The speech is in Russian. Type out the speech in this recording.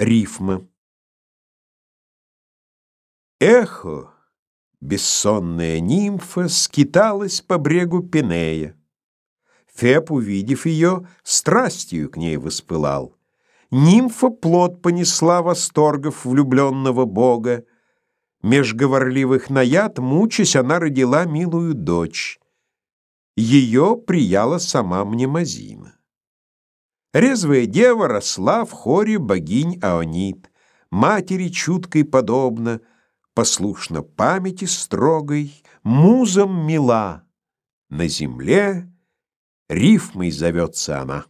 Рифмы. Эхо, бессонная нимфа, скиталась по брегу Пенея. Феб, увидев ее, страстью к ней воспылал. Нимфа плод понесла восторгов влюбленного бога. Меж говорливых наяд, мучась, она родила милую дочь. Ее прияла сама Мнемозина. Резвая дева росла в хоре богинь Аонит, матери чуткой подобно, послушна памяти строгой, музом мила. На земле рифмой зовется она.